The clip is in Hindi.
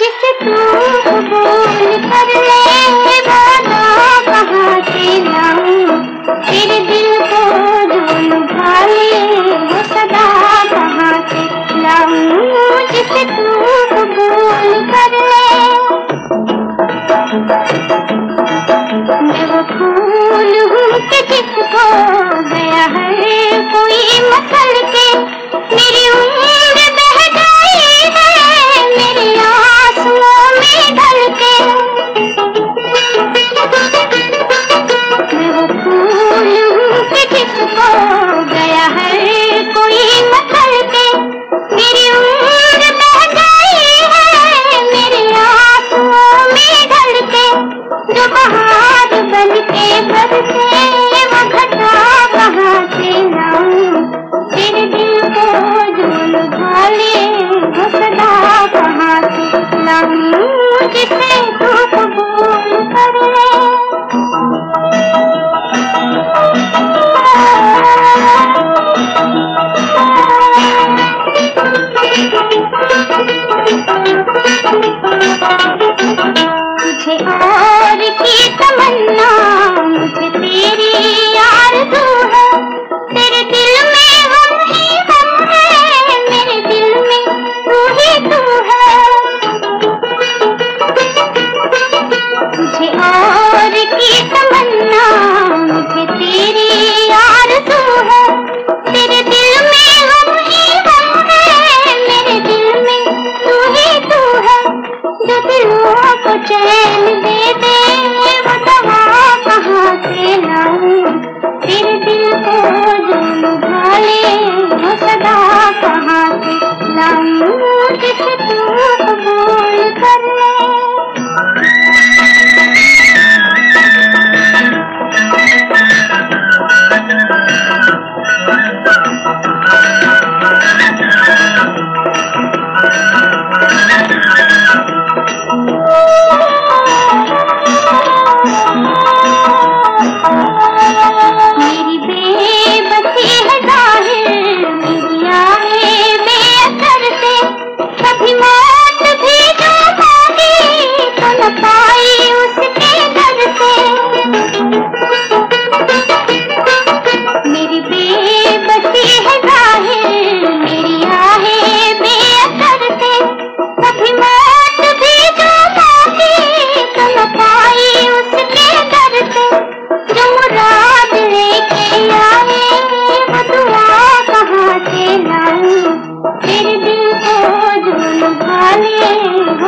जिसे तू कर ले भाले ले सदा कहाँ से लाऊं जिसे